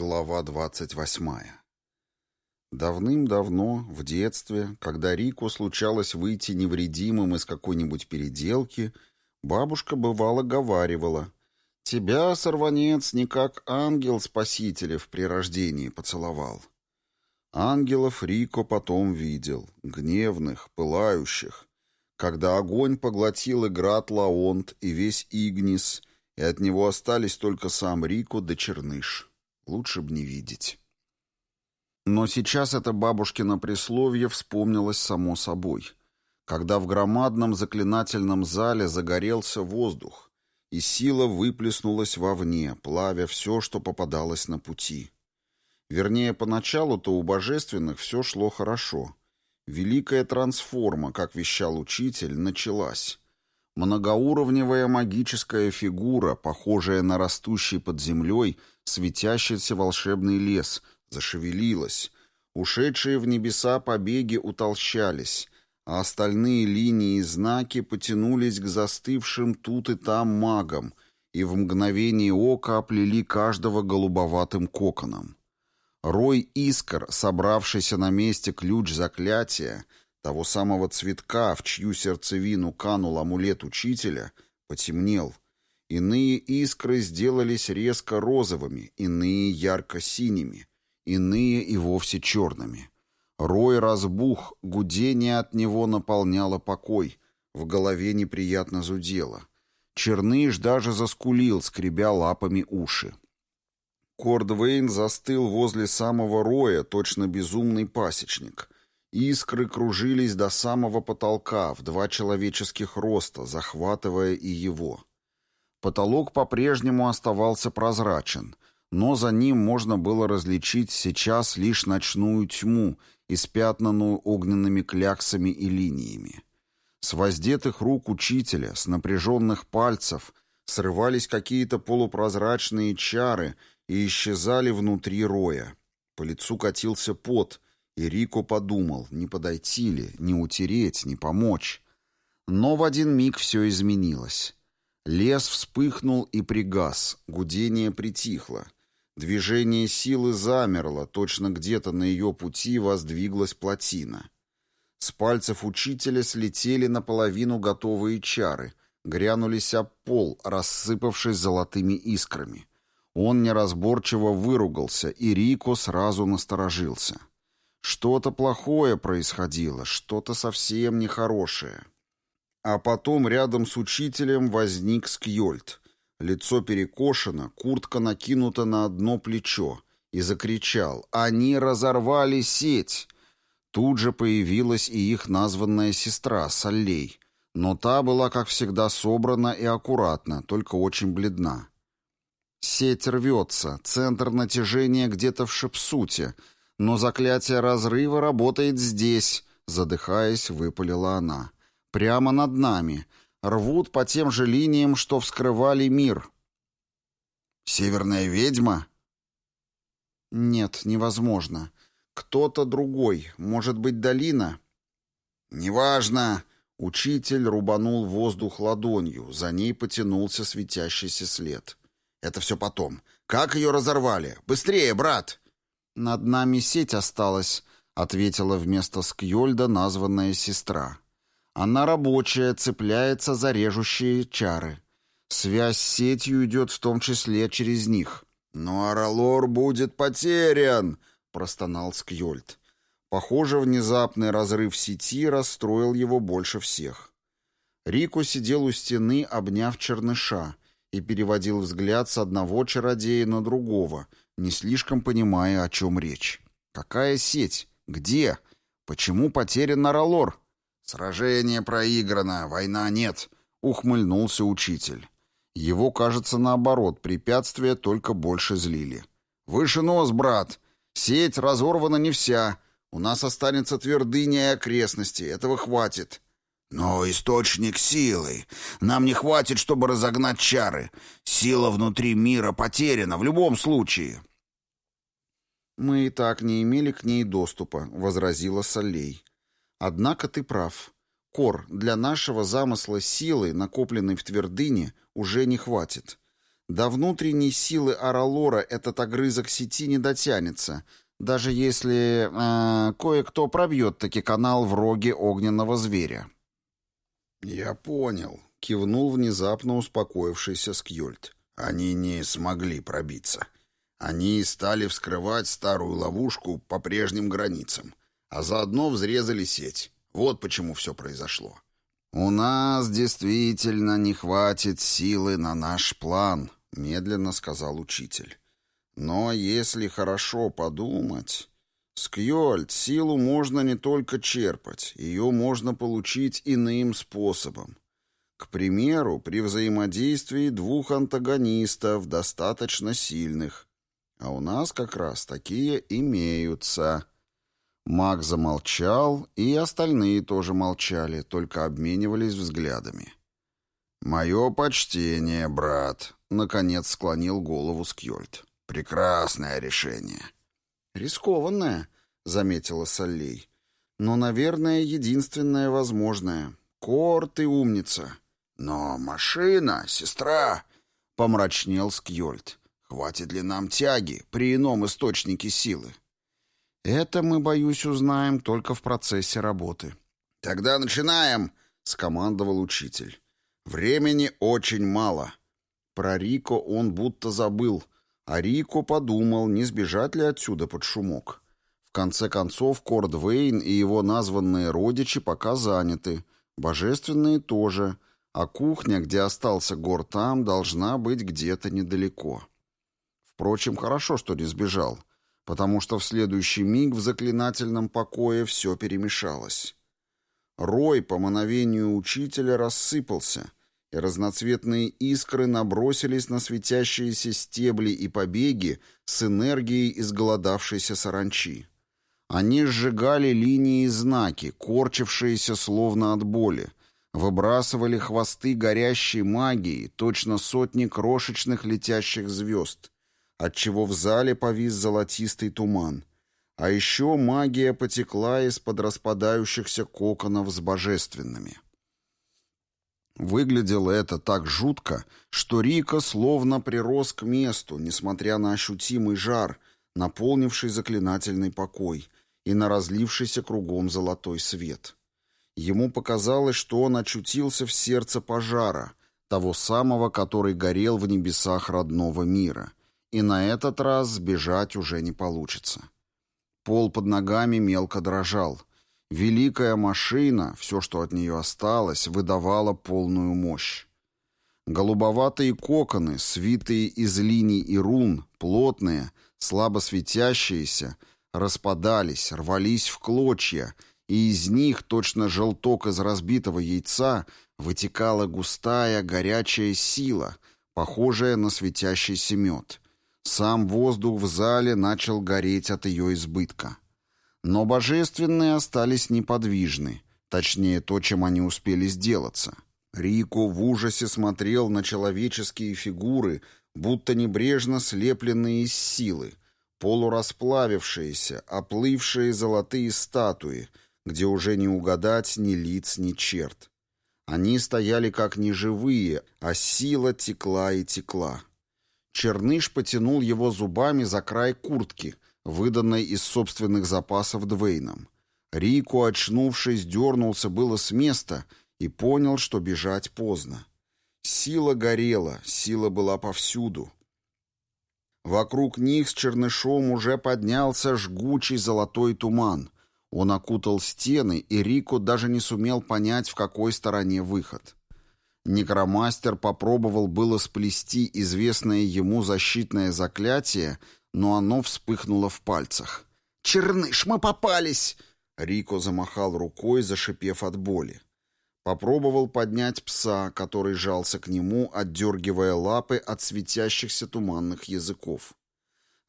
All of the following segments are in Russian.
Глава 28. Давным-давно, в детстве, когда Рику случалось выйти невредимым из какой-нибудь переделки, бабушка бывало говаривала «Тебя, сорванец, не как ангел спасителев при рождении поцеловал». Ангелов Рико потом видел, гневных, пылающих, когда огонь поглотил и град Лаонт, и весь Игнис, и от него остались только сам Рико да Черныш. Лучше б не видеть. Но сейчас это бабушкино присловие вспомнилось само собой, когда в громадном заклинательном зале загорелся воздух, и сила выплеснулась вовне, плавя все, что попадалось на пути. Вернее, поначалу-то у божественных все шло хорошо. Великая трансформа, как вещал учитель, началась. Многоуровневая магическая фигура, похожая на растущий под землей светящийся волшебный лес, зашевелилась. Ушедшие в небеса побеги утолщались, а остальные линии и знаки потянулись к застывшим тут и там магам и в мгновение ока оплели каждого голубоватым коконом. Рой искр, собравшийся на месте ключ заклятия, того самого цветка, в чью сердцевину канул амулет учителя, потемнел. Иные искры сделались резко розовыми, иные ярко-синими, иные и вовсе черными. Рой разбух, гудение от него наполняло покой, в голове неприятно зудело. Черныш даже заскулил, скребя лапами уши. Кордвейн застыл возле самого роя, точно безумный пасечник — Искры кружились до самого потолка в два человеческих роста, захватывая и его. Потолок по-прежнему оставался прозрачен, но за ним можно было различить сейчас лишь ночную тьму, испятнанную огненными кляксами и линиями. С воздетых рук учителя, с напряженных пальцев срывались какие-то полупрозрачные чары и исчезали внутри роя. По лицу катился пот — и Рико подумал, не подойти ли, не утереть, не помочь. Но в один миг все изменилось. Лес вспыхнул и пригас, гудение притихло. Движение силы замерло, точно где-то на ее пути воздвиглась плотина. С пальцев учителя слетели наполовину готовые чары, грянулись об пол, рассыпавшись золотыми искрами. Он неразборчиво выругался, и Рико сразу насторожился. Что-то плохое происходило, что-то совсем нехорошее. А потом рядом с учителем возник Скьольд. Лицо перекошено, куртка накинута на одно плечо. И закричал «Они разорвали сеть!» Тут же появилась и их названная сестра, Саллей. Но та была, как всегда, собрана и аккуратна, только очень бледна. Сеть рвется, центр натяжения где-то в Шепсуте, «Но заклятие разрыва работает здесь», — задыхаясь, выпалила она. «Прямо над нами. Рвут по тем же линиям, что вскрывали мир». «Северная ведьма?» «Нет, невозможно. Кто-то другой. Может быть, долина?» «Неважно!» Учитель рубанул воздух ладонью, за ней потянулся светящийся след. «Это все потом. Как ее разорвали? Быстрее, брат!» «Над нами сеть осталась», — ответила вместо Скьольда названная сестра. «Она рабочая, цепляется за режущие чары. Связь с сетью идет в том числе через них». «Но Аралор будет потерян!» — простонал Скьольд. Похоже, внезапный разрыв сети расстроил его больше всех. Рико сидел у стены, обняв черныша, и переводил взгляд с одного чародея на другого, не слишком понимая, о чем речь. Какая сеть? Где? Почему потерян Наралор? Сражение проиграно, война нет, ухмыльнулся учитель. Его, кажется, наоборот, препятствия только больше злили. «Выше нос, брат! Сеть разорвана не вся. У нас останется твердыня и окрестности. Этого хватит». «Но источник силы. Нам не хватит, чтобы разогнать чары. Сила внутри мира потеряна в любом случае». «Мы и так не имели к ней доступа», — возразила Солей. «Однако ты прав. Кор, для нашего замысла силы, накопленной в твердыне, уже не хватит. До внутренней силы Аралора этот огрызок сети не дотянется, даже если э, кое-кто пробьет таки канал в роге огненного зверя. «Я понял», — кивнул внезапно успокоившийся Скьольд. «Они не смогли пробиться. Они стали вскрывать старую ловушку по прежним границам, а заодно взрезали сеть. Вот почему все произошло». «У нас действительно не хватит силы на наш план», — медленно сказал учитель. «Но если хорошо подумать...» Скьольд, силу можно не только черпать, ее можно получить иным способом. К примеру, при взаимодействии двух антагонистов, достаточно сильных. А у нас как раз такие имеются. Маг замолчал, и остальные тоже молчали, только обменивались взглядами. «Мое почтение, брат», — наконец склонил голову Скьольд. «Прекрасное решение». «Рискованное», — заметила Соллей. «Но, наверное, единственное возможное. Кор, ты умница». «Но машина, сестра», — помрачнел Скьольд. «Хватит ли нам тяги при ином источнике силы?» Это мы, боюсь, узнаем только в процессе работы. Тогда начинаем, скомандовал учитель. Времени очень мало. Про Рико он будто забыл, а Рико подумал, не сбежать ли отсюда под шумок. В конце концов, Корд Вейн и его названные родичи пока заняты, божественные тоже, а кухня, где остался Гор там, должна быть где-то недалеко. Впрочем, хорошо, что не сбежал потому что в следующий миг в заклинательном покое все перемешалось. Рой по мановению учителя рассыпался, и разноцветные искры набросились на светящиеся стебли и побеги с энергией изголодавшейся саранчи. Они сжигали линии и знаки, корчившиеся словно от боли, выбрасывали хвосты горящей магии, точно сотни крошечных летящих звезд — отчего в зале повис золотистый туман. А еще магия потекла из-под распадающихся коконов с божественными. Выглядело это так жутко, что Рика словно прирос к месту, несмотря на ощутимый жар, наполнивший заклинательный покой и на разлившийся кругом золотой свет. Ему показалось, что он очутился в сердце пожара, того самого, который горел в небесах родного мира — и на этот раз сбежать уже не получится. Пол под ногами мелко дрожал. Великая машина, все, что от нее осталось, выдавала полную мощь. Голубоватые коконы, свитые из линий и рун, плотные, слабо светящиеся, распадались, рвались в клочья, и из них, точно желток из разбитого яйца, вытекала густая горячая сила, похожая на светящийся мед — сам воздух в зале начал гореть от ее избытка. Но божественные остались неподвижны, точнее то, чем они успели сделаться. Рико в ужасе смотрел на человеческие фигуры, будто небрежно слепленные из силы, полурасплавившиеся, оплывшие золотые статуи, где уже не угадать ни лиц, ни черт. Они стояли как неживые, а сила текла и текла. Черныш потянул его зубами за край куртки, выданной из собственных запасов Двейном. Рику, очнувшись, дернулся было с места и понял, что бежать поздно. Сила горела, сила была повсюду. Вокруг них с чернышом уже поднялся жгучий золотой туман. Он окутал стены, и Рико даже не сумел понять, в какой стороне выход. Некромастер попробовал было сплести известное ему защитное заклятие, но оно вспыхнуло в пальцах. «Черныш, мы попались!» Рико замахал рукой, зашипев от боли. Попробовал поднять пса, который жался к нему, отдергивая лапы от светящихся туманных языков.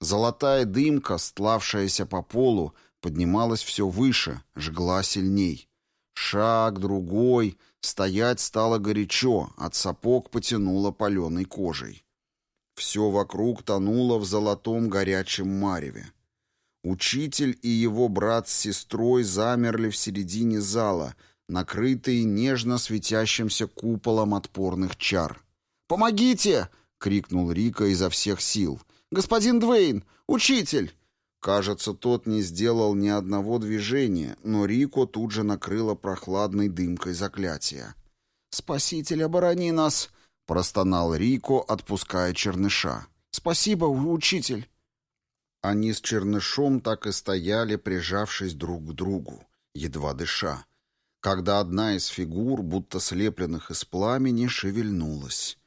Золотая дымка, стлавшаяся по полу, поднималась все выше, жгла сильней. Шаг, другой, Стоять стало горячо, от сапог потянуло паленой кожей. Все вокруг тонуло в золотом горячем мареве. Учитель и его брат с сестрой замерли в середине зала, накрытые нежно светящимся куполом отпорных чар. «Помогите!» —— крикнул Рика изо всех сил. «Господин Двейн! Учитель!» Кажется, тот не сделал ни одного движения, но Рико тут же накрыло прохладной дымкой заклятия. «Спаситель, оборони нас!» — простонал Рико, отпуская черныша. «Спасибо, учитель!» Они с чернышом так и стояли, прижавшись друг к другу, едва дыша, когда одна из фигур, будто слепленных из пламени, шевельнулась.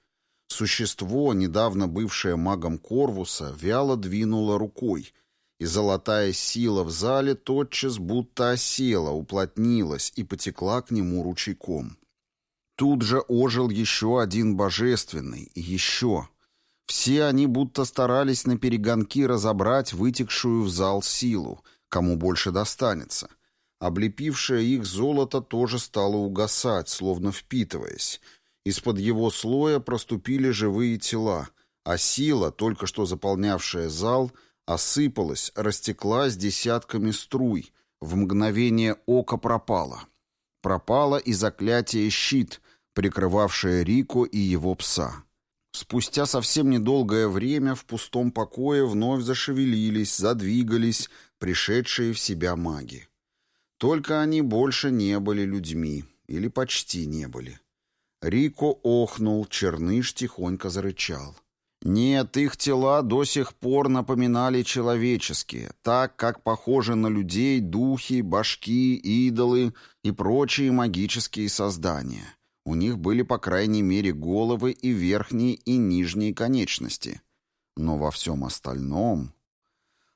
Существо, недавно бывшее магом Корвуса, вяло двинуло рукой, и золотая сила в зале тотчас будто осела, уплотнилась и потекла к нему ручейком. Тут же ожил еще один божественный, и еще. Все они будто старались на перегонки разобрать вытекшую в зал силу, кому больше достанется. Облепившее их золото тоже стало угасать, словно впитываясь. Из-под его слоя проступили живые тела, а сила, только что заполнявшая зал, — осыпалась, растеклась десятками струй, в мгновение ока пропала. Пропало и заклятие щит, прикрывавшее Рико и его пса. Спустя совсем недолгое время в пустом покое вновь зашевелились, задвигались пришедшие в себя маги. Только они больше не были людьми, или почти не были. Рико охнул, Черныш тихонько зарычал. Нет, их тела до сих пор напоминали человеческие, так как похожи на людей духи, башки, идолы и прочие магические создания. У них были, по крайней мере, головы и верхние и нижние конечности. Но во всем остальном...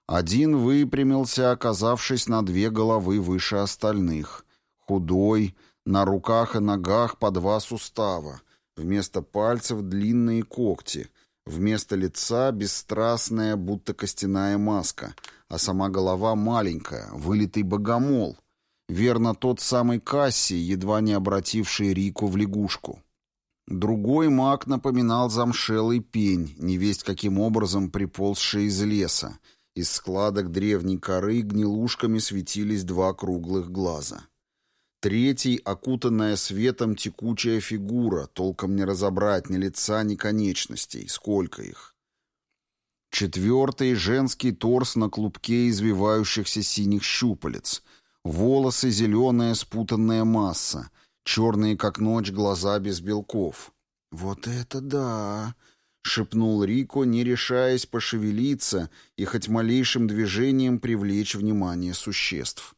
Один выпрямился, оказавшись на две головы выше остальных. Худой, на руках и ногах по два сустава, вместо пальцев длинные когти — Вместо лица бесстрастная, будто костяная маска, а сама голова маленькая, вылитый богомол. Верно, тот самый Касси, едва не обративший Рику в лягушку. Другой маг напоминал замшелый пень, невесть каким образом приползший из леса. Из складок древней коры гнилушками светились два круглых глаза. Третий — окутанная светом текучая фигура, толком не разобрать ни лица, ни конечностей, сколько их. Четвертый — женский торс на клубке извивающихся синих щупалец. Волосы — зеленая спутанная масса. Черные, как ночь, глаза без белков. «Вот это да!» — шепнул Рико, не решаясь пошевелиться и хоть малейшим движением привлечь внимание существ.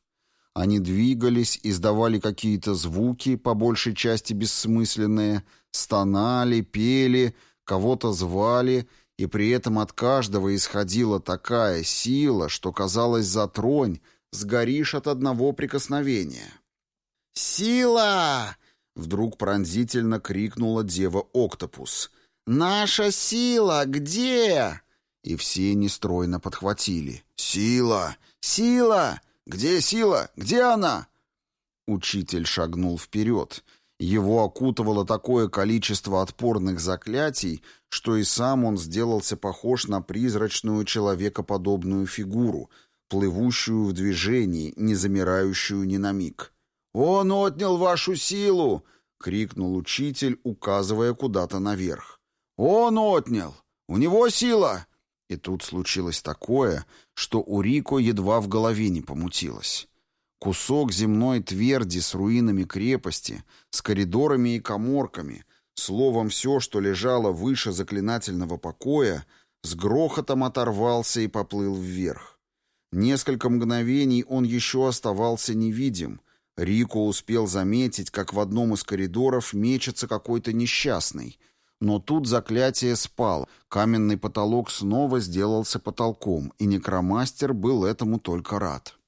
Они двигались, издавали какие-то звуки, по большей части бессмысленные, стонали, пели, кого-то звали, и при этом от каждого исходила такая сила, что, казалось, затронь, сгоришь от одного прикосновения. «Сила!» — вдруг пронзительно крикнула дева Октопус. «Наша сила где?» И все нестройно подхватили. «Сила! Сила! «Где сила? Где она?» Учитель шагнул вперед. Его окутывало такое количество отпорных заклятий, что и сам он сделался похож на призрачную человекоподобную фигуру, плывущую в движении, не замирающую ни на миг. «Он отнял вашу силу!» — крикнул учитель, указывая куда-то наверх. «Он отнял! У него сила! И тут случилось такое, что у Рико едва в голове не помутилось. Кусок земной тверди с руинами крепости, с коридорами и коморками, словом, все, что лежало выше заклинательного покоя, с грохотом оторвался и поплыл вверх. Несколько мгновений он еще оставался невидим. Рико успел заметить, как в одном из коридоров мечется какой-то несчастный, но тут заклятие спало, каменный потолок снова сделался потолком, и некромастер был этому только рад.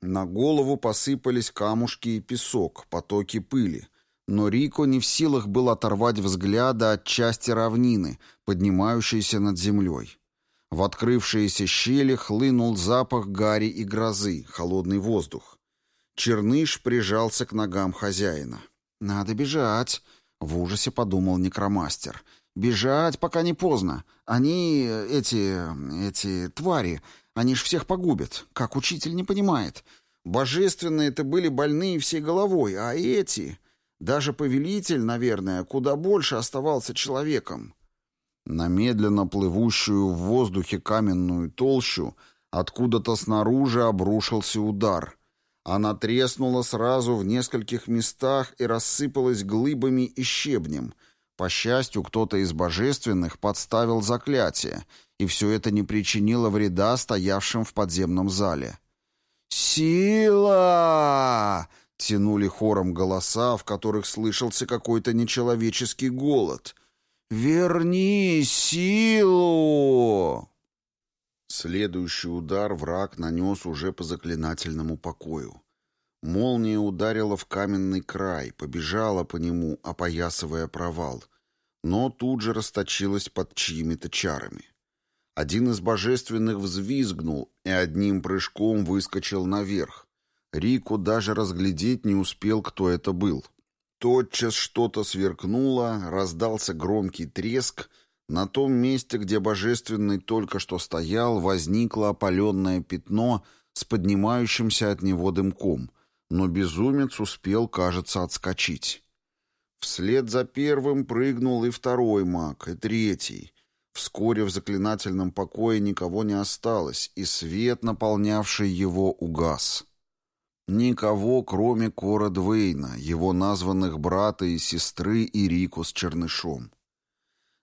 На голову посыпались камушки и песок, потоки пыли. Но Рико не в силах был оторвать взгляда от части равнины, поднимающейся над землей. В открывшиеся щели хлынул запах гари и грозы, холодный воздух. Черныш прижался к ногам хозяина. «Надо бежать», в ужасе подумал некромастер. «Бежать, пока не поздно. Они, эти, эти твари, они ж всех погубят. Как учитель не понимает. Божественные-то были больные всей головой, а эти... Даже повелитель, наверное, куда больше оставался человеком». На медленно плывущую в воздухе каменную толщу откуда-то снаружи обрушился удар. Она треснула сразу в нескольких местах и рассыпалась глыбами и щебнем. По счастью, кто-то из божественных подставил заклятие, и все это не причинило вреда стоявшим в подземном зале. «Сила!» — тянули хором голоса, в которых слышался какой-то нечеловеческий голод. «Верни силу!» Следующий удар враг нанес уже по заклинательному покою. Молния ударила в каменный край, побежала по нему, опоясывая провал, но тут же расточилась под чьими-то чарами. Один из божественных взвизгнул и одним прыжком выскочил наверх. Рику даже разглядеть не успел, кто это был. Тотчас что-то сверкнуло, раздался громкий треск. На том месте, где божественный только что стоял, возникло опаленное пятно с поднимающимся от него дымком, но безумец успел, кажется, отскочить. Вслед за первым прыгнул и второй маг, и третий. Вскоре в заклинательном покое никого не осталось, и свет, наполнявший его, угас. Никого, кроме Кора Двейна, его названных брата и сестры и Рику с чернышом.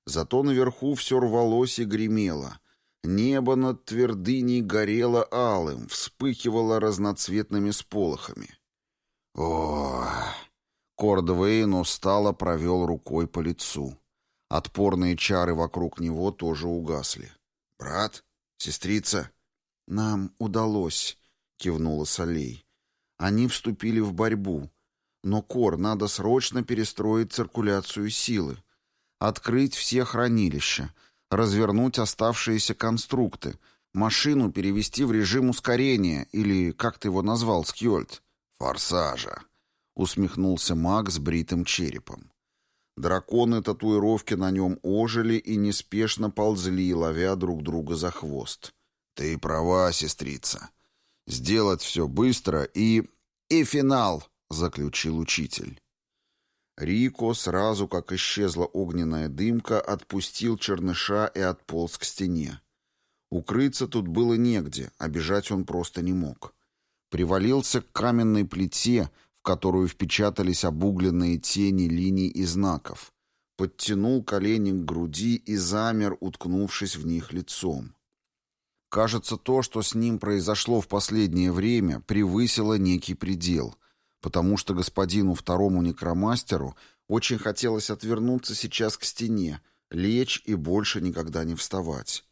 Зато наверху все рвалось и гремело. Небо над твердыней горело алым, вспыхивало разноцветными сполохами. О, Кордвейн устало провел рукой по лицу. Отпорные чары вокруг него тоже угасли. «Брат? Сестрица?» «Нам удалось», — кивнула Солей. «Они вступили в борьбу. Но, Кор, надо срочно перестроить циркуляцию силы, открыть все хранилища, развернуть оставшиеся конструкты, машину перевести в режим ускорения, или, как ты его назвал, Скьольд?» «Форсажа», — усмехнулся маг с бритым черепом. Драконы татуировки на нем ожили и неспешно ползли, ловя друг друга за хвост. «Ты права, сестрица. Сделать все быстро и... и финал!» — заключил учитель. Рико, сразу как исчезла огненная дымка, отпустил черныша и отполз к стене. Укрыться тут было негде, а бежать он просто не мог. Привалился к каменной плите — которую впечатались обугленные тени линий и знаков, подтянул колени к груди и замер, уткнувшись в них лицом. Кажется, то, что с ним произошло в последнее время, превысило некий предел, потому что господину второму некромастеру очень хотелось отвернуться сейчас к стене, лечь и больше никогда не вставать.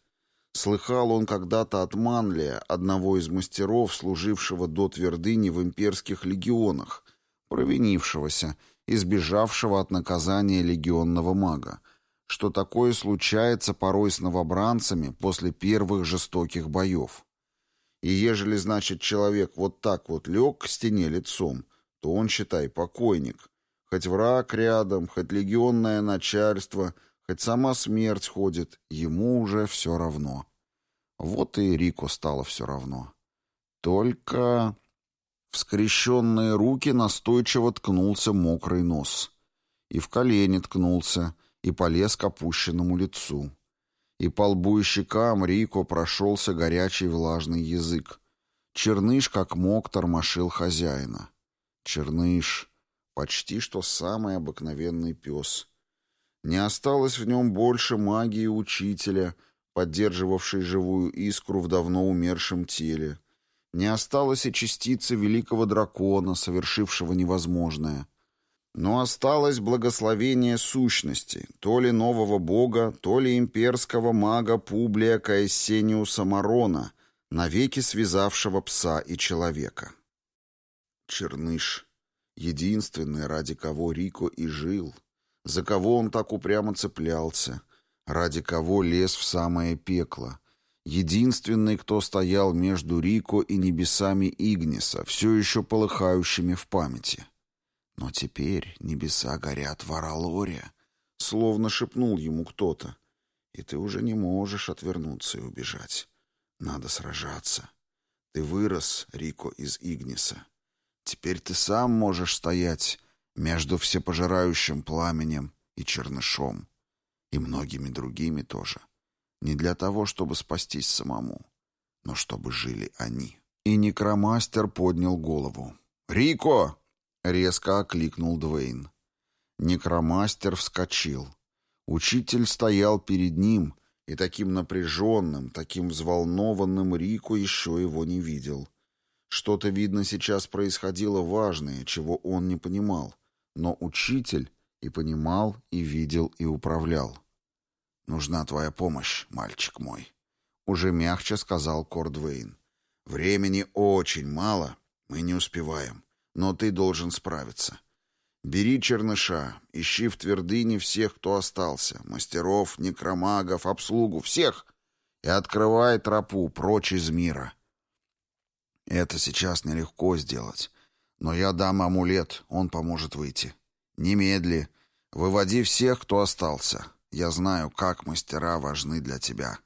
Слыхал он когда-то от Манлия, одного из мастеров, служившего до твердыни в имперских легионах, провинившегося, избежавшего от наказания легионного мага, что такое случается порой с новобранцами после первых жестоких боев. И ежели, значит, человек вот так вот лег к стене лицом, то он, считай, покойник. Хоть враг рядом, хоть легионное начальство, хоть сама смерть ходит, ему уже все равно. Вот и Рико стало все равно. Только... В скрещенные руки настойчиво ткнулся мокрый нос. И в колени ткнулся, и полез к опущенному лицу. И по лбу и щекам Рико прошелся горячий влажный язык. Черныш, как мог, тормошил хозяина. Черныш, почти что самый обыкновенный пес. Не осталось в нем больше магии учителя, поддерживавшей живую искру в давно умершем теле, не осталось и частицы великого дракона, совершившего невозможное. Но осталось благословение сущности, то ли нового бога, то ли имперского мага Публия Каэссениуса Марона, навеки связавшего пса и человека. Черныш, единственный, ради кого Рико и жил, за кого он так упрямо цеплялся, ради кого лез в самое пекло — единственный, кто стоял между Рико и небесами Игниса, все еще полыхающими в памяти. Но теперь небеса горят в Аралоре, словно шепнул ему кто-то, и ты уже не можешь отвернуться и убежать. Надо сражаться. Ты вырос, Рико, из Игниса. Теперь ты сам можешь стоять между всепожирающим пламенем и чернышом. И многими другими тоже. Не для того, чтобы спастись самому, но чтобы жили они. И некромастер поднял голову. «Рико!» — резко окликнул Двейн. Некромастер вскочил. Учитель стоял перед ним, и таким напряженным, таким взволнованным Рико еще его не видел. Что-то, видно, сейчас происходило важное, чего он не понимал. Но учитель и понимал, и видел, и управлял. «Нужна твоя помощь, мальчик мой», — уже мягче сказал Кордвейн. «Времени очень мало, мы не успеваем, но ты должен справиться. Бери черныша, ищи в твердыне всех, кто остался, мастеров, некромагов, обслугу, всех, и открывай тропу прочь из мира. Это сейчас нелегко сделать, но я дам амулет, он поможет выйти. Немедли, выводи всех, кто остался. Я знаю, как мастера важны для тебя.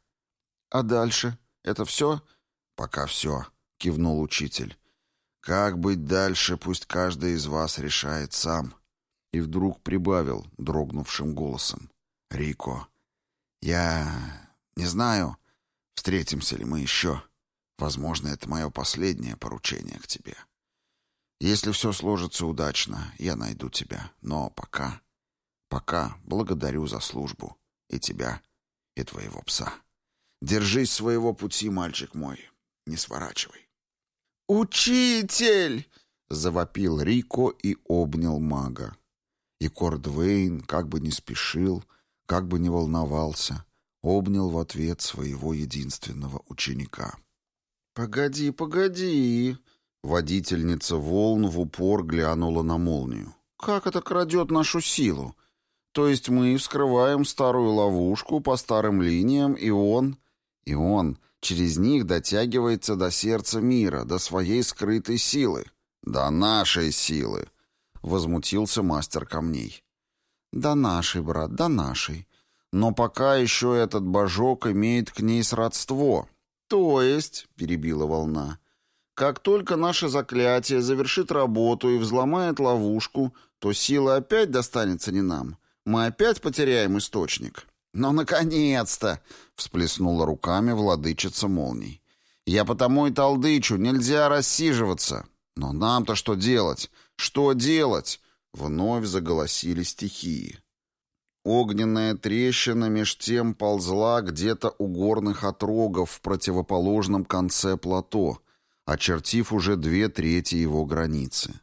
А дальше? Это все? Пока все, кивнул учитель. Как быть дальше, пусть каждый из вас решает сам. И вдруг прибавил дрогнувшим голосом. Рико, я не знаю, встретимся ли мы еще. Возможно, это мое последнее поручение к тебе. Если все сложится удачно, я найду тебя. Но пока, пока благодарю за службу и тебя, и твоего пса. Держись своего пути, мальчик мой, не сворачивай. «Учитель!» — завопил Рико и обнял мага. И Кордвейн, как бы не спешил, как бы не волновался, обнял в ответ своего единственного ученика. «Погоди, погоди!» Водительница волн в упор глянула на молнию. «Как это крадет нашу силу? То есть мы вскрываем старую ловушку по старым линиям, и он... И он через них дотягивается до сердца мира, до своей скрытой силы. До нашей силы, возмутился мастер камней. До нашей, брат, до нашей. Но пока еще этот божок имеет к ней сродство. То есть, перебила волна, как только наше заклятие завершит работу и взломает ловушку, то сила опять достанется не нам. Мы опять потеряем источник. «Ну, наконец-то!» — всплеснула руками владычица молний. «Я потому и толдычу, нельзя рассиживаться. Но нам-то что делать? Что делать?» Вновь заголосили стихии. Огненная трещина меж тем ползла где-то у горных отрогов в противоположном конце плато, очертив уже две трети его границы.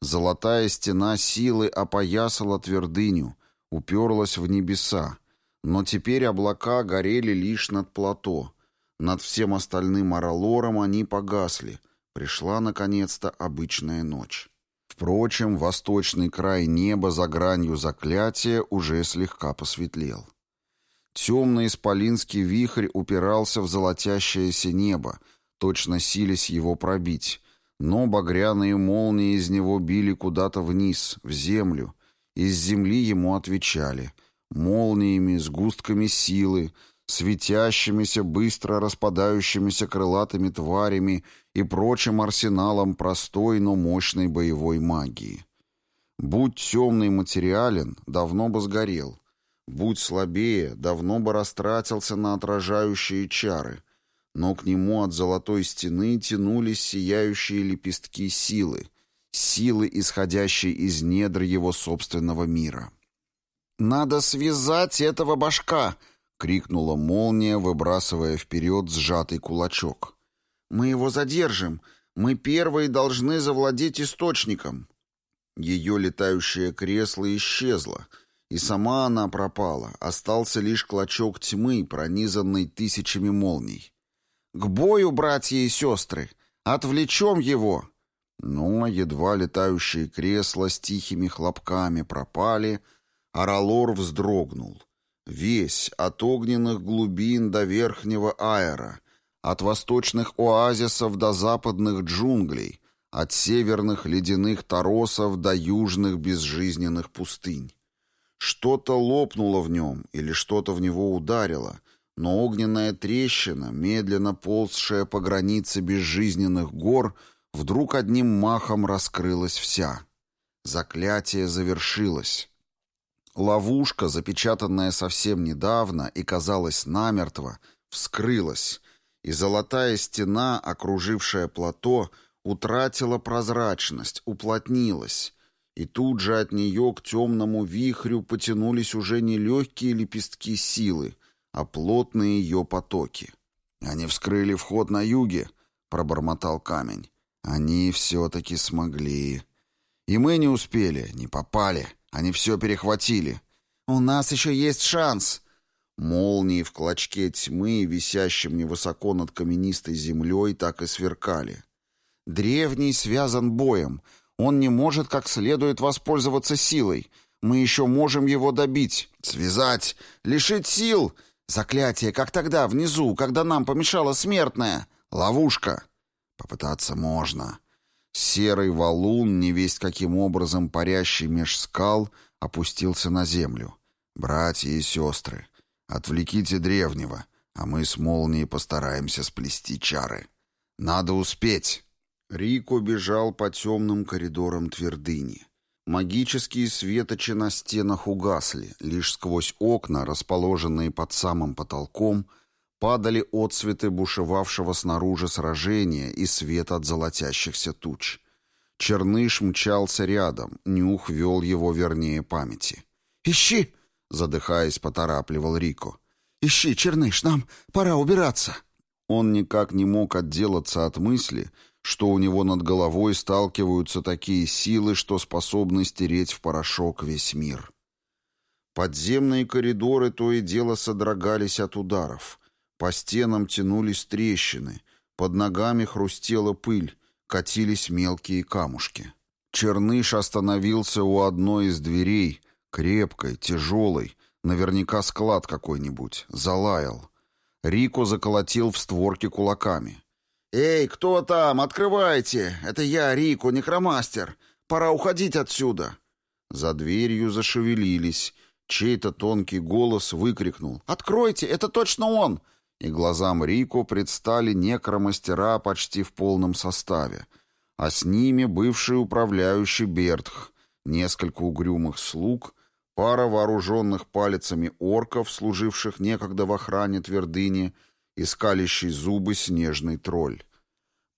Золотая стена силы опоясала твердыню, уперлась в небеса, но теперь облака горели лишь над плато. Над всем остальным Аралором они погасли. Пришла, наконец-то, обычная ночь. Впрочем, восточный край неба за гранью заклятия уже слегка посветлел. Темный исполинский вихрь упирался в золотящееся небо, точно сились его пробить, но багряные молнии из него били куда-то вниз, в землю, из земли ему отвечали — молниями, сгустками силы, светящимися, быстро распадающимися крылатыми тварями и прочим арсеналом простой, но мощной боевой магии. Будь темный материален, давно бы сгорел. Будь слабее, давно бы растратился на отражающие чары. Но к нему от золотой стены тянулись сияющие лепестки силы, силы, исходящей из недр его собственного мира. «Надо связать этого башка!» — крикнула молния, выбрасывая вперед сжатый кулачок. «Мы его задержим. Мы первые должны завладеть источником». Ее летающее кресло исчезло, и сама она пропала. Остался лишь клочок тьмы, пронизанный тысячами молний. «К бою, братья и сестры! Отвлечем его!» Но едва летающие кресла с тихими хлопками пропали — Аралор вздрогнул. Весь, от огненных глубин до верхнего аэра, от восточных оазисов до западных джунглей, от северных ледяных торосов до южных безжизненных пустынь. Что-то лопнуло в нем или что-то в него ударило, но огненная трещина, медленно ползшая по границе безжизненных гор, вдруг одним махом раскрылась вся. Заклятие завершилось. Ловушка, запечатанная совсем недавно и казалась намертво, вскрылась, и золотая стена, окружившая плато, утратила прозрачность, уплотнилась, и тут же от нее к темному вихрю потянулись уже не легкие лепестки силы, а плотные ее потоки. «Они вскрыли вход на юге», — пробормотал камень. «Они все-таки смогли. И мы не успели, не попали. Они все перехватили. У нас еще есть шанс!» Молнии в клочке тьмы, висящем невысоко над каменистой землей, так и сверкали. Древний связан боем. Он не может как следует воспользоваться силой. Мы еще можем его добить, связать, лишить сил. Заклятие, как тогда, внизу, когда нам помешала смертная. Ловушка. Попытаться можно. Серый валун, невесть каким образом парящий меж скал, опустился на землю. «Братья и сестры, отвлеките древнего, а мы с молнией постараемся сплести чары. Надо успеть!» Рико бежал по темным коридорам твердыни. Магические светочи на стенах угасли, лишь сквозь окна, расположенные под самым потолком, падали отсветы бушевавшего снаружи сражения и свет от золотящихся туч. Черныш мчался рядом, нюх вел его вернее памяти. «Ищи!» — задыхаясь, поторапливал Рико. «Ищи, Черныш, нам пора убираться!» Он никак не мог отделаться от мысли, что у него над головой сталкиваются такие силы, что способны стереть в порошок весь мир. Подземные коридоры то и дело содрогались от ударов. По стенам тянулись трещины, под ногами хрустела пыль, катились мелкие камушки. Черныш остановился у одной из дверей, крепкой, тяжелой, наверняка склад какой-нибудь, залаял. Рико заколотил в створки кулаками. «Эй, кто там? Открывайте! Это я, Рико, некромастер. Пора уходить отсюда!» За дверью зашевелились. Чей-то тонкий голос выкрикнул. «Откройте! Это точно он!» И глазам Рико предстали некромастера почти в полном составе, а с ними бывший управляющий Бертх, несколько угрюмых слуг, пара вооруженных палицами орков, служивших некогда в охране твердыни, и зубы снежный тролль.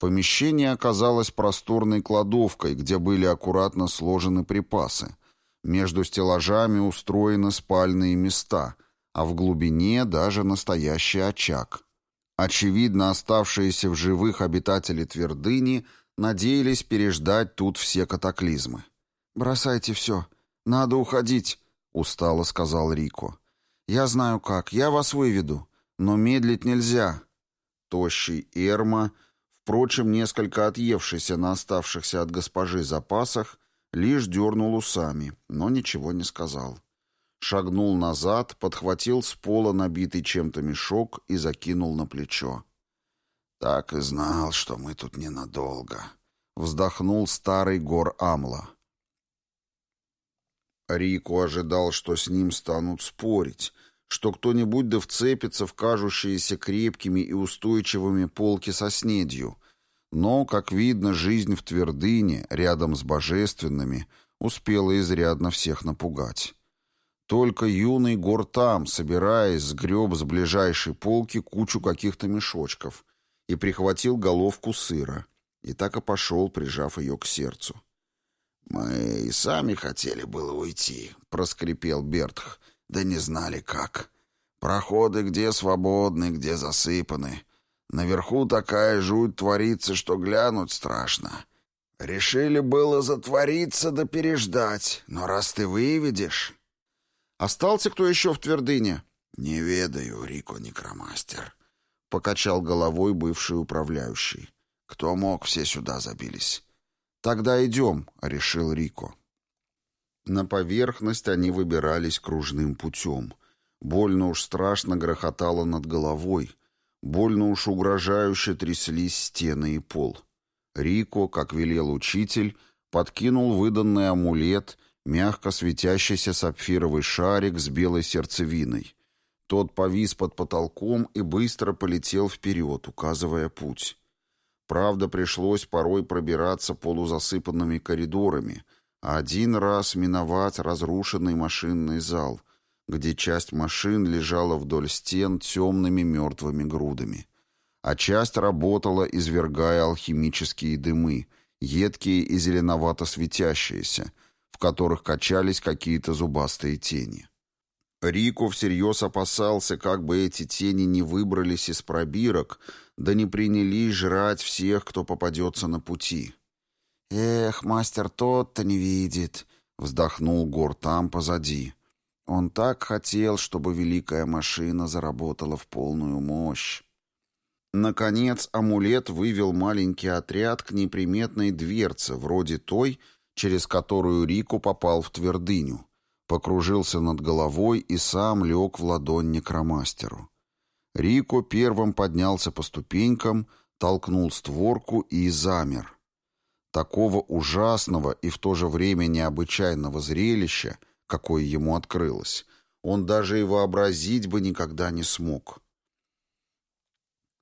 Помещение оказалось просторной кладовкой, где были аккуратно сложены припасы. Между стеллажами устроены спальные места, а в глубине даже настоящий очаг. Очевидно, оставшиеся в живых обитатели твердыни надеялись переждать тут все катаклизмы. «Бросайте все. Надо уходить», — устало сказал Рико. «Я знаю как. Я вас выведу. Но медлить нельзя. Тощий Эрма, впрочем, несколько отъевшийся на оставшихся от госпожи запасах, лишь дернул усами, но ничего не сказал. Шагнул назад, подхватил с пола набитый чем-то мешок и закинул на плечо. «Так и знал, что мы тут ненадолго», — вздохнул старый гор Амла. Рику ожидал, что с ним станут спорить, что кто-нибудь да вцепится в кажущиеся крепкими и устойчивыми полки со снедью. Но, как видно, жизнь в твердыне, рядом с божественными, успела изрядно всех напугать. Только юный Гортам, собираясь, сгреб с ближайшей полки кучу каких-то мешочков и прихватил головку сыра, и так и пошел, прижав ее к сердцу. «Мы и сами хотели было уйти», — проскрипел Бертх, — да не знали как. Проходы где свободны, где засыпаны. Наверху такая жуть творится, что глянуть страшно. Решили было затвориться да переждать, но раз ты выведешь... Остался кто еще в твердыне? Не ведаю, Рико Некромастер. Покачал головой бывший управляющий. Кто мог, все сюда забились. Тогда идем, решил Рико. На поверхность они выбирались кружным путем. Больно уж страшно грохотало над головой. Больно уж угрожающе тряслись стены и пол. Рико, как велел учитель, подкинул выданный амулет, мягко светящийся сапфировый шарик с белой сердцевиной. Тот повис под потолком и быстро полетел вперед, указывая путь. Правда, пришлось порой пробираться полузасыпанными коридорами — Один раз миновать разрушенный машинный зал, где часть машин лежала вдоль стен темными мертвыми грудами, а часть работала, извергая алхимические дымы, едкие и зеленовато светящиеся, в которых качались какие-то зубастые тени. Рико всерьез опасался, как бы эти тени не выбрались из пробирок, да не принялись жрать всех, кто попадется на пути. «Эх, мастер тот-то не видит», — вздохнул Гор там позади. Он так хотел, чтобы великая машина заработала в полную мощь. Наконец амулет вывел маленький отряд к неприметной дверце, вроде той, через которую Рику попал в твердыню покружился над головой и сам лег в ладонь некромастеру. Рико первым поднялся по ступенькам, толкнул створку и замер. Такого ужасного и в то же время необычайного зрелища, какое ему открылось, он даже и вообразить бы никогда не смог.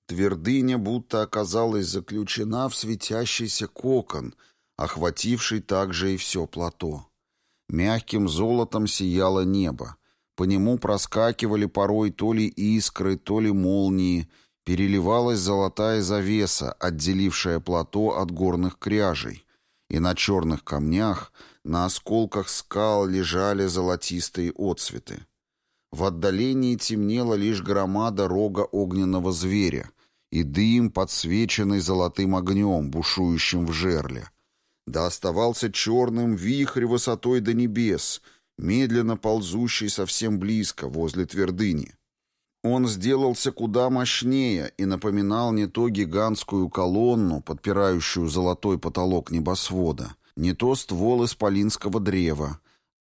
Твердыня будто оказалась заключена в светящийся кокон, охвативший также и все плато. Мягким золотом сияло небо. По нему проскакивали порой то ли искры, то ли молнии. Переливалась золотая завеса, отделившая плато от горных кряжей. И на черных камнях, на осколках скал лежали золотистые отцветы. В отдалении темнела лишь громада рога огненного зверя и дым, подсвеченный золотым огнем, бушующим в жерле да оставался черным вихрь высотой до небес, медленно ползущий совсем близко, возле твердыни. Он сделался куда мощнее и напоминал не то гигантскую колонну, подпирающую золотой потолок небосвода, не то ствол исполинского древа,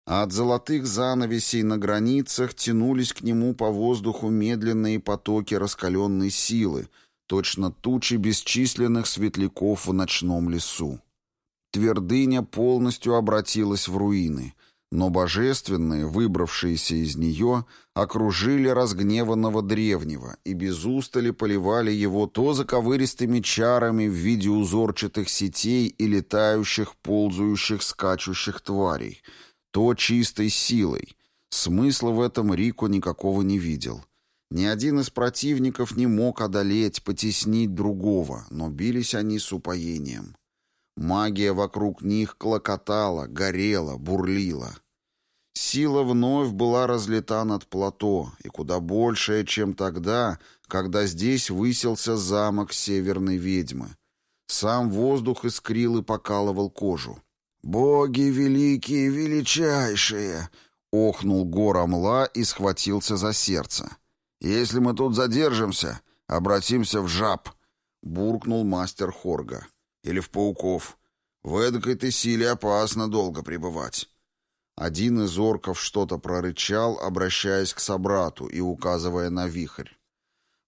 а от золотых занавесей на границах тянулись к нему по воздуху медленные потоки раскаленной силы, точно тучи бесчисленных светляков в ночном лесу. Твердыня полностью обратилась в руины, но божественные, выбравшиеся из нее, окружили разгневанного древнего и без устали поливали его то заковыристыми чарами в виде узорчатых сетей и летающих, ползающих, скачущих тварей, то чистой силой. Смысла в этом Рико никакого не видел. Ни один из противников не мог одолеть, потеснить другого, но бились они с упоением. Магия вокруг них клокотала, горела, бурлила. Сила вновь была разлета над плато, и куда большая, чем тогда, когда здесь высился замок северной ведьмы. Сам воздух искрил и покалывал кожу. «Боги великие, величайшие!» — охнул гор Амла и схватился за сердце. «Если мы тут задержимся, обратимся в жаб!» — буркнул мастер Хорга. Или в пауков. В эдакой-то силе опасно долго пребывать. Один из орков что-то прорычал, обращаясь к собрату и указывая на вихрь.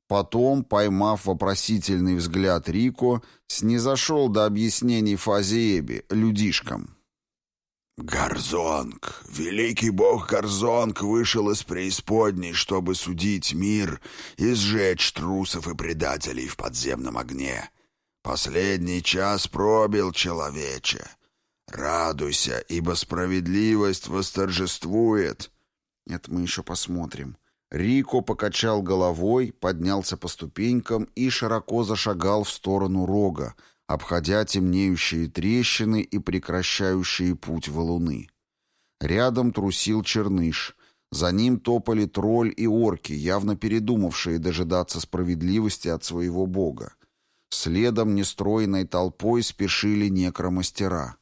Потом, поймав вопросительный взгляд Рико, снизошел до объяснений Фазиеби, людишкам. «Гарзонг, великий бог Гарзонг вышел из преисподней, чтобы судить мир и сжечь трусов и предателей в подземном огне. Последний час пробил, человече. Радуйся, ибо справедливость восторжествует. Это мы еще посмотрим. Рико покачал головой, поднялся по ступенькам и широко зашагал в сторону рога, обходя темнеющие трещины и прекращающие путь валуны. Рядом трусил черныш. За ним топали тролль и орки, явно передумавшие дожидаться справедливости от своего бога. Следом нестройной толпой спешили некромастера.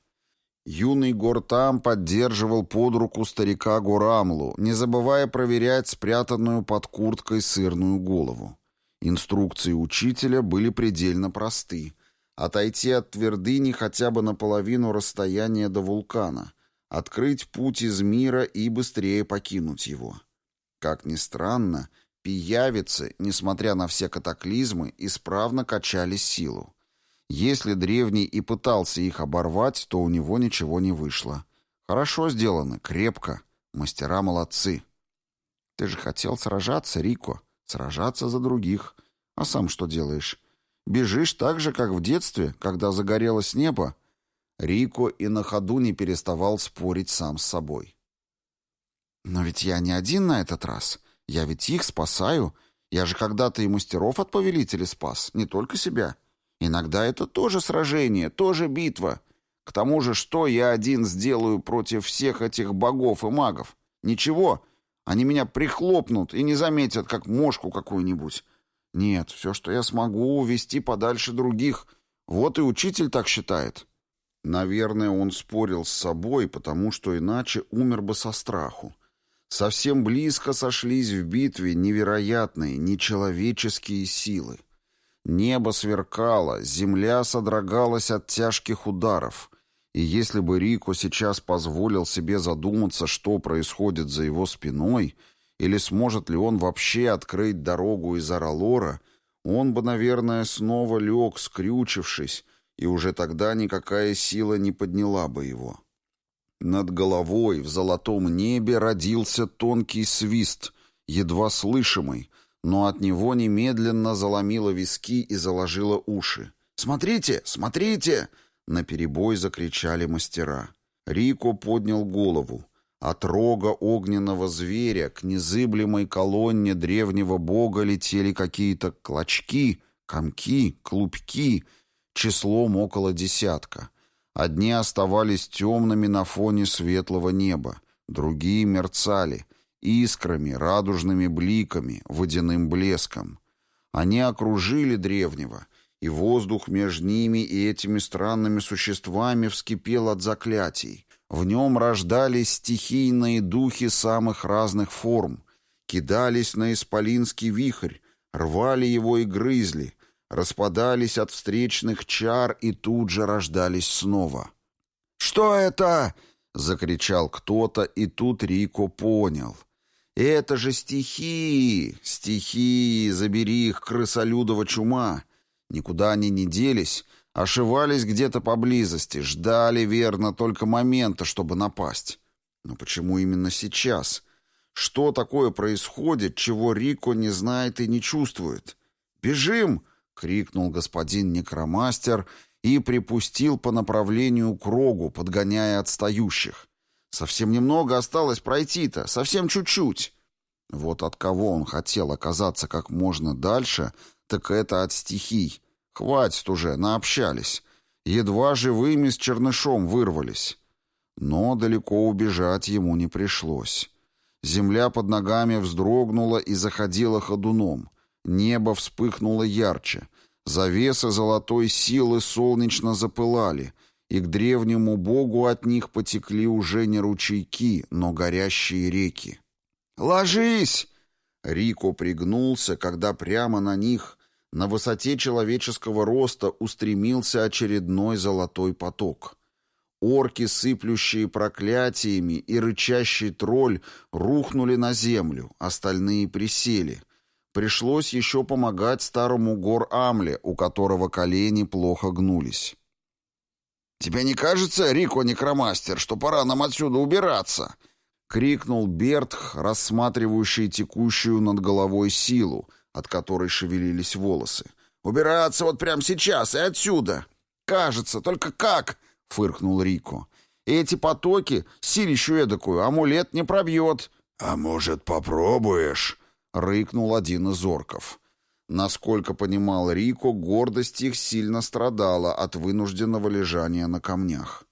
Юный Гортам поддерживал под руку старика Горамлу, не забывая проверять спрятанную под курткой сырную голову. Инструкции учителя были предельно просты. Отойти от твердыни хотя бы наполовину расстояния до вулкана, открыть путь из мира и быстрее покинуть его. Как ни странно, Пиявицы, несмотря на все катаклизмы, исправно качали силу. Если древний и пытался их оборвать, то у него ничего не вышло. Хорошо сделано, крепко. Мастера молодцы. Ты же хотел сражаться, Рико, сражаться за других. А сам что делаешь? Бежишь так же, как в детстве, когда загорелось небо? Рико и на ходу не переставал спорить сам с собой. «Но ведь я не один на этот раз. Я ведь их спасаю. Я же когда-то и мастеров от повелителя спас, не только себя. Иногда это тоже сражение, тоже битва. К тому же, что я один сделаю против всех этих богов и магов? Ничего. Они меня прихлопнут и не заметят, как мошку какую-нибудь. Нет, все, что я смогу, увести подальше других. Вот и учитель так считает. Наверное, он спорил с собой, потому что иначе умер бы со страху. Совсем близко сошлись в битве невероятные, нечеловеческие силы. Небо сверкало, земля содрогалась от тяжких ударов. И если бы Рико сейчас позволил себе задуматься, что происходит за его спиной, или сможет ли он вообще открыть дорогу из Аралора, он бы, наверное, снова лег, скрючившись, и уже тогда никакая сила не подняла бы его. Над головой в золотом небе родился тонкий свист, едва слышимый, но от него немедленно заломило виски и заложило уши. «Смотрите! Смотрите!» — наперебой закричали мастера. Рико поднял голову. От рога огненного зверя к незыблемой колонне древнего бога летели какие-то клочки, комки, клубки, числом около десятка. Одни оставались темными на фоне светлого неба, другие мерцали, искрами, радужными бликами, водяным блеском. Они окружили древнего, и воздух между ними и этими странными существами вскипел от заклятий. В нем рождались стихийные духи самых разных форм, кидались на исполинский вихрь, рвали его и грызли, распадались от встречных чар и тут же рождались снова. «Что это?» — закричал кто-то, и тут Рико понял. «Это же стихии! Стихии! Забери их, крысолюдова чума!» Никуда они не делись, ошивались где-то поблизости, ждали, верно, только момента, чтобы напасть. Но почему именно сейчас? Что такое происходит, чего Рико не знает и не чувствует? «Бежим!» — крикнул господин некромастер и припустил по направлению к рогу, подгоняя отстающих. Совсем немного осталось пройти-то, совсем чуть-чуть. Вот от кого он хотел оказаться как можно дальше, так это от стихий. Хватит уже, наобщались. Едва живыми с чернышом вырвались. Но далеко убежать ему не пришлось. Земля под ногами вздрогнула и заходила ходуном. Небо вспыхнуло ярче. Завесы золотой силы солнечно запылали, и к древнему богу от них потекли уже не ручейки, но горящие реки. «Ложись!» Рико пригнулся, когда прямо на них, на высоте человеческого роста, устремился очередной золотой поток. Орки, сыплющие проклятиями, и рычащий тролль рухнули на землю, остальные присели. Пришлось еще помогать старому гор Амле, у которого колени плохо гнулись. «Тебе не кажется, Рико Некромастер, что пора нам отсюда убираться?» — крикнул Бертх, рассматривающий текущую над головой силу, от которой шевелились волосы. «Убираться вот прямо сейчас и отсюда!» «Кажется, только как?» — фыркнул Рико. «Эти потоки силищу эдакую амулет не пробьет». «А может, попробуешь?» Рыкнул один из орков. Насколько понимал Рико, гордость их сильно страдала от вынужденного лежания на камнях.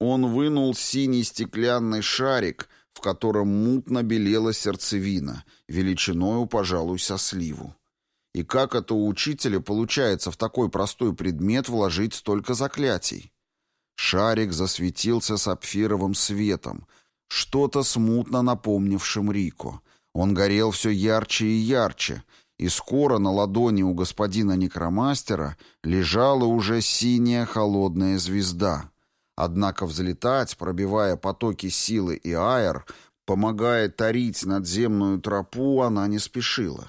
Он вынул синий стеклянный шарик, в котором мутно белела сердцевина, величиною, пожалуй, со сливу. И как это у учителя получается в такой простой предмет вложить столько заклятий? Шарик засветился сапфировым светом, что-то смутно напомнившим Рико. Он горел все ярче и ярче, и скоро на ладони у господина некромастера лежала уже синяя холодная звезда. Однако взлетать, пробивая потоки силы и аэр, помогая тарить надземную тропу, она не спешила.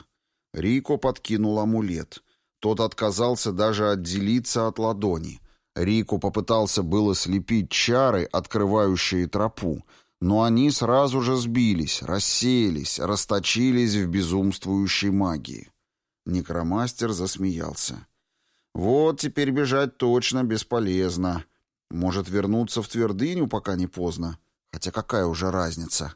Рико подкинул амулет. Тот отказался даже отделиться от ладони. Рико попытался было слепить чары, открывающие тропу, но они сразу же сбились, рассеялись, расточились в безумствующей магии. Некромастер засмеялся. «Вот теперь бежать точно бесполезно. Может, вернуться в твердыню, пока не поздно? Хотя какая уже разница?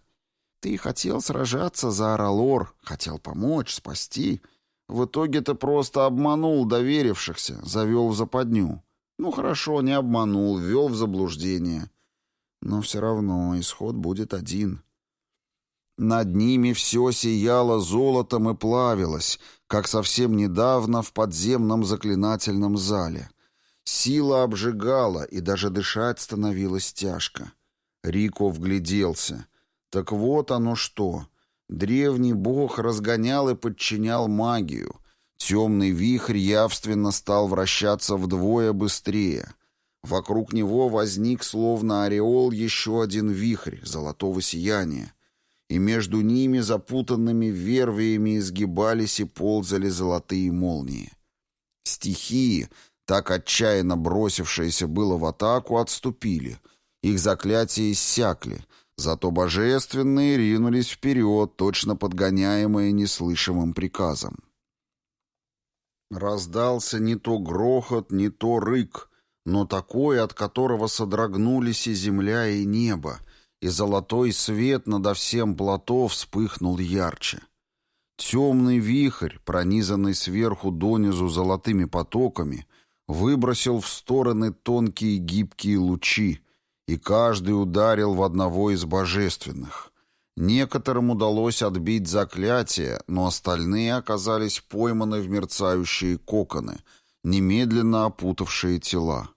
Ты хотел сражаться за Аралор, хотел помочь, спасти. В итоге ты просто обманул доверившихся, завел в западню. Ну хорошо, не обманул, ввел в заблуждение. Но все равно исход будет один. Над ними все сияло золотом и плавилось, как совсем недавно в подземном заклинательном зале. Сила обжигала, и даже дышать становилось тяжко. Рико вгляделся. Так вот оно что. Древний бог разгонял и подчинял магию. Темный вихрь явственно стал вращаться вдвое быстрее. Вокруг него возник словно ореол еще один вихрь золотого сияния и между ними запутанными вервиями изгибались и ползали золотые молнии. Стихии, так отчаянно бросившиеся было в атаку, отступили. Их заклятия иссякли, зато божественные ринулись вперед, точно подгоняемые неслышимым приказом. Раздался не то грохот, не то рык, но такой, от которого содрогнулись и земля, и небо, и золотой свет над всем плато вспыхнул ярче. Темный вихрь, пронизанный сверху донизу золотыми потоками, выбросил в стороны тонкие гибкие лучи, и каждый ударил в одного из божественных. Некоторым удалось отбить заклятие, но остальные оказались пойманы в мерцающие коконы, немедленно опутавшие тела.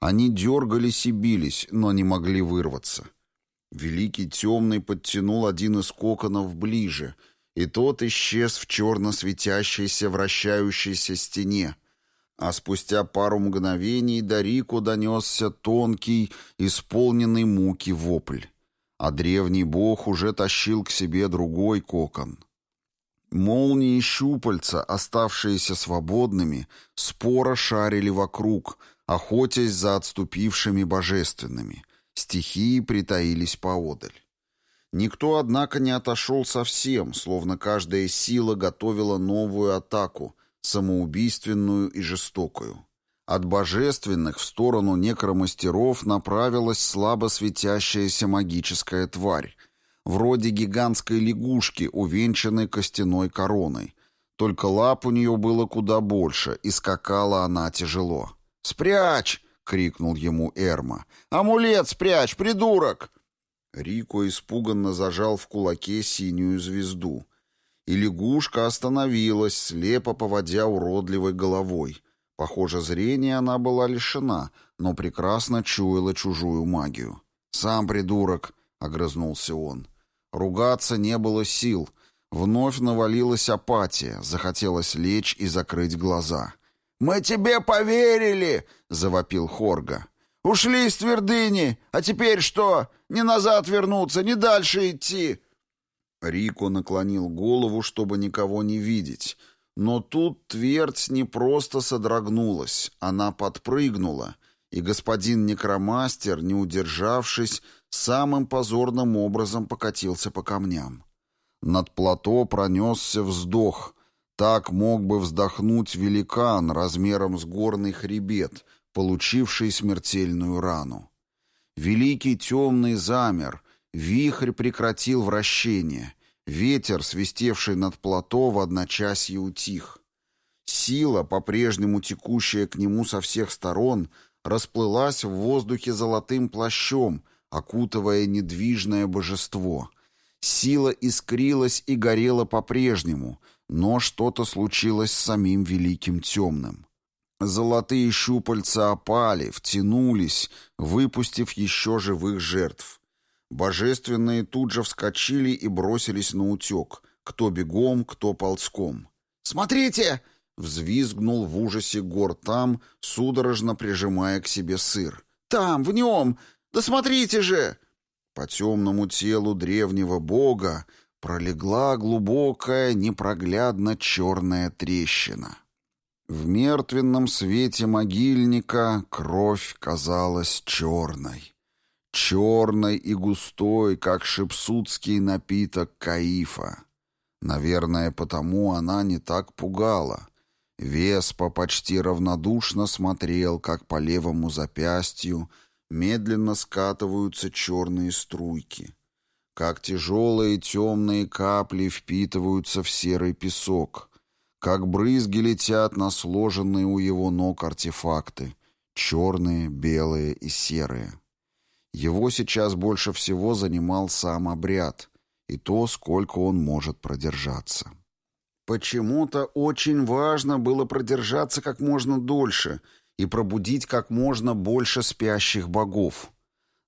Они дергались и бились, но не могли вырваться. Великий темный подтянул один из коконов ближе, и тот исчез в черно светящейся вращающейся стене. А спустя пару мгновений до Рику донесся тонкий, исполненный муки вопль. А древний бог уже тащил к себе другой кокон. Молнии щупальца, оставшиеся свободными, споро шарили вокруг, охотясь за отступившими божественными — Стихии притаились поодаль. Никто, однако, не отошел совсем, словно каждая сила готовила новую атаку, самоубийственную и жестокую. От божественных в сторону некромастеров направилась слабо светящаяся магическая тварь, вроде гигантской лягушки, увенчанной костяной короной. Только лап у нее было куда больше, и скакала она тяжело. «Спрячь!» — крикнул ему Эрма. «Амулет спрячь, придурок!» Рико испуганно зажал в кулаке синюю звезду. И лягушка остановилась, слепо поводя уродливой головой. Похоже, зрения она была лишена, но прекрасно чуяла чужую магию. «Сам придурок!» — огрызнулся он. Ругаться не было сил. Вновь навалилась апатия, захотелось лечь и закрыть глаза. «Мы тебе поверили!» — завопил Хорга. «Ушли из твердыни, а теперь что? Не назад вернуться, не дальше идти!» Рико наклонил голову, чтобы никого не видеть. Но тут твердь не просто содрогнулась, она подпрыгнула, и господин некромастер, не удержавшись, самым позорным образом покатился по камням. Над плато пронесся вздох — так мог бы вздохнуть великан размером с горный хребет, получивший смертельную рану. Великий темный замер, вихрь прекратил вращение, ветер, свистевший над плато, в одночасье утих. Сила, по-прежнему текущая к нему со всех сторон, расплылась в воздухе золотым плащом, окутывая недвижное божество. Сила искрилась и горела по-прежнему — но что-то случилось с самим Великим Темным. Золотые щупальца опали, втянулись, выпустив еще живых жертв. Божественные тут же вскочили и бросились на утек, кто бегом, кто ползком. «Смотрите!» — взвизгнул в ужасе гор там, судорожно прижимая к себе сыр. «Там, в нем! Да смотрите же!» По темному телу древнего бога пролегла глубокая, непроглядно черная трещина. В мертвенном свете могильника кровь казалась черной. Черной и густой, как шипсудский напиток каифа. Наверное, потому она не так пугала. Веспа почти равнодушно смотрел, как по левому запястью медленно скатываются черные струйки. Как тяжелые темные капли впитываются в серый песок. Как брызги летят на сложенные у его ног артефакты. Черные, белые и серые. Его сейчас больше всего занимал сам обряд и то, сколько он может продержаться. Почему-то очень важно было продержаться как можно дольше и пробудить как можно больше спящих богов.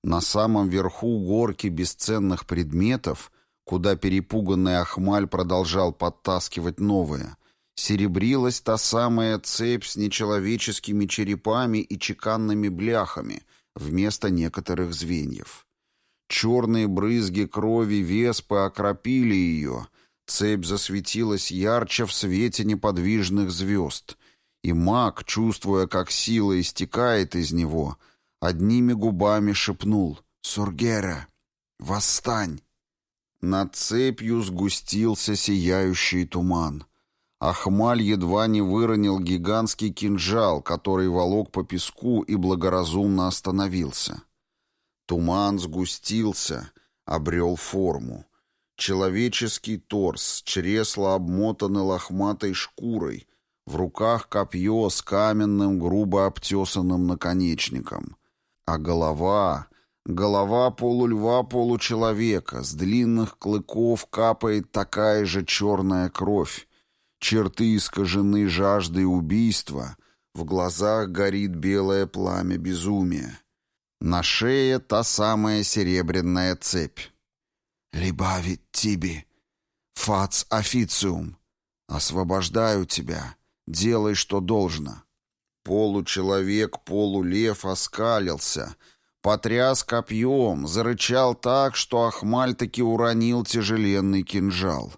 На самом верху горки бесценных предметов, куда перепуганный Ахмаль продолжал подтаскивать новые, серебрилась та самая цепь с нечеловеческими черепами и чеканными бляхами вместо некоторых звеньев. Черные брызги крови веспы окропили ее, цепь засветилась ярче в свете неподвижных звезд, и маг, чувствуя, как сила истекает из него, одними губами шепнул «Сургера, восстань!» Над цепью сгустился сияющий туман. Ахмаль едва не выронил гигантский кинжал, который волок по песку и благоразумно остановился. Туман сгустился, обрел форму. Человеческий торс, чресло обмотаны лохматой шкурой, в руках копье с каменным, грубо обтесанным наконечником. А голова... Голова полульва-получеловека, с длинных клыков капает такая же черная кровь. Черты искажены жаждой убийства, в глазах горит белое пламя безумия. На шее та самая серебряная цепь. «Либавит Тиби, фац официум, освобождаю тебя, делай, что должно». Получеловек, полулев оскалился, потряс копьем, зарычал так, что Ахмаль таки уронил тяжеленный кинжал.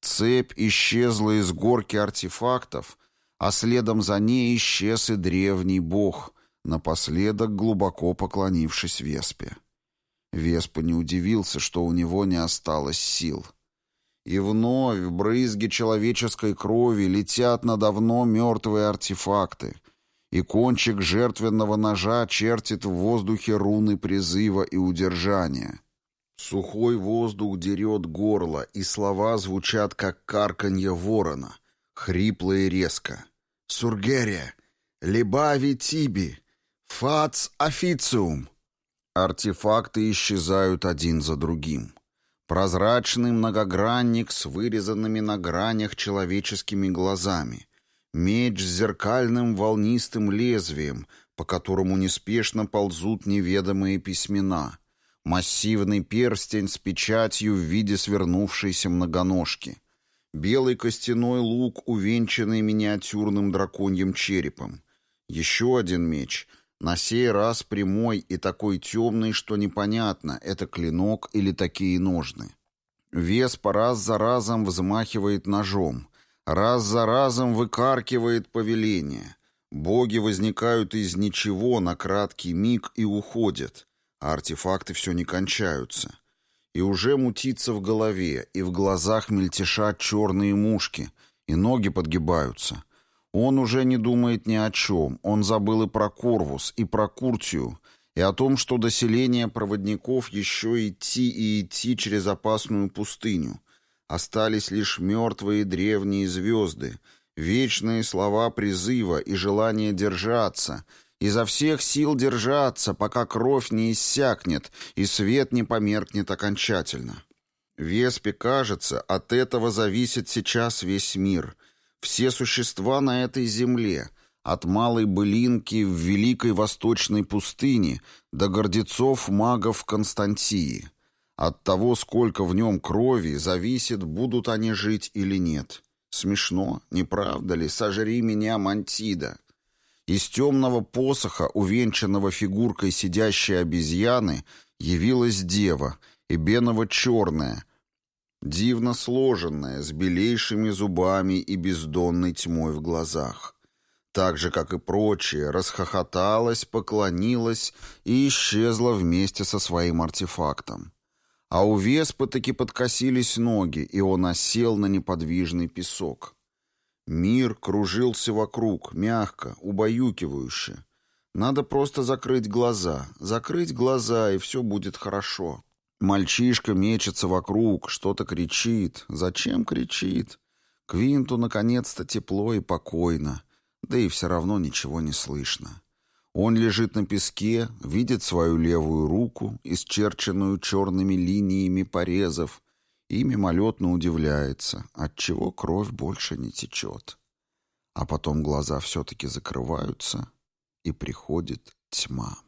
Цепь исчезла из горки артефактов, а следом за ней исчез и древний бог — напоследок глубоко поклонившись Веспе. Веспа не удивился, что у него не осталось сил. И вновь брызги человеческой крови летят на давно мертвые артефакты, и кончик жертвенного ножа чертит в воздухе руны призыва и удержания. Сухой воздух дерет горло, и слова звучат, как карканье ворона, хрипло и резко. «Сургерия! Либави Тиби! Фац официум. Артефакты исчезают один за другим. Прозрачный многогранник с вырезанными на гранях человеческими глазами. Меч с зеркальным волнистым лезвием, по которому неспешно ползут неведомые письмена. Массивный перстень с печатью в виде свернувшейся многоножки. Белый костяной лук, увенчанный миниатюрным драконьим черепом. Еще один меч — на сей раз прямой и такой темный, что непонятно, это клинок или такие ножны. Веспа раз за разом взмахивает ножом, раз за разом выкаркивает повеление. Боги возникают из ничего на краткий миг и уходят, а артефакты все не кончаются. И уже мутится в голове, и в глазах мельтешат черные мушки, и ноги подгибаются — он уже не думает ни о чем. Он забыл и про Корвус, и про Куртию, и о том, что до селения проводников еще идти и идти через опасную пустыню. Остались лишь мертвые древние звезды, вечные слова призыва и желание держаться, изо всех сил держаться, пока кровь не иссякнет и свет не померкнет окончательно. Веспе кажется, от этого зависит сейчас весь мир — все существа на этой земле, от малой былинки в великой восточной пустыне до гордецов магов Константии. От того, сколько в нем крови, зависит, будут они жить или нет. Смешно, не правда ли? Сожри меня, Мантида. Из темного посоха, увенчанного фигуркой сидящей обезьяны, явилась дева, и беново черная — дивно сложенная, с белейшими зубами и бездонной тьмой в глазах. Так же, как и прочие, расхохоталась, поклонилась и исчезла вместе со своим артефактом. А у Веспы таки подкосились ноги, и он осел на неподвижный песок. Мир кружился вокруг, мягко, убаюкивающе. Надо просто закрыть глаза. Закрыть глаза, и все будет хорошо. Мальчишка мечется вокруг, что-то кричит. Зачем кричит? Квинту наконец-то тепло и покойно. Да и все равно ничего не слышно. Он лежит на песке, видит свою левую руку, исчерченную черными линиями порезов, и мимолетно удивляется, отчего кровь больше не течет. А потом глаза все-таки закрываются, и приходит тьма.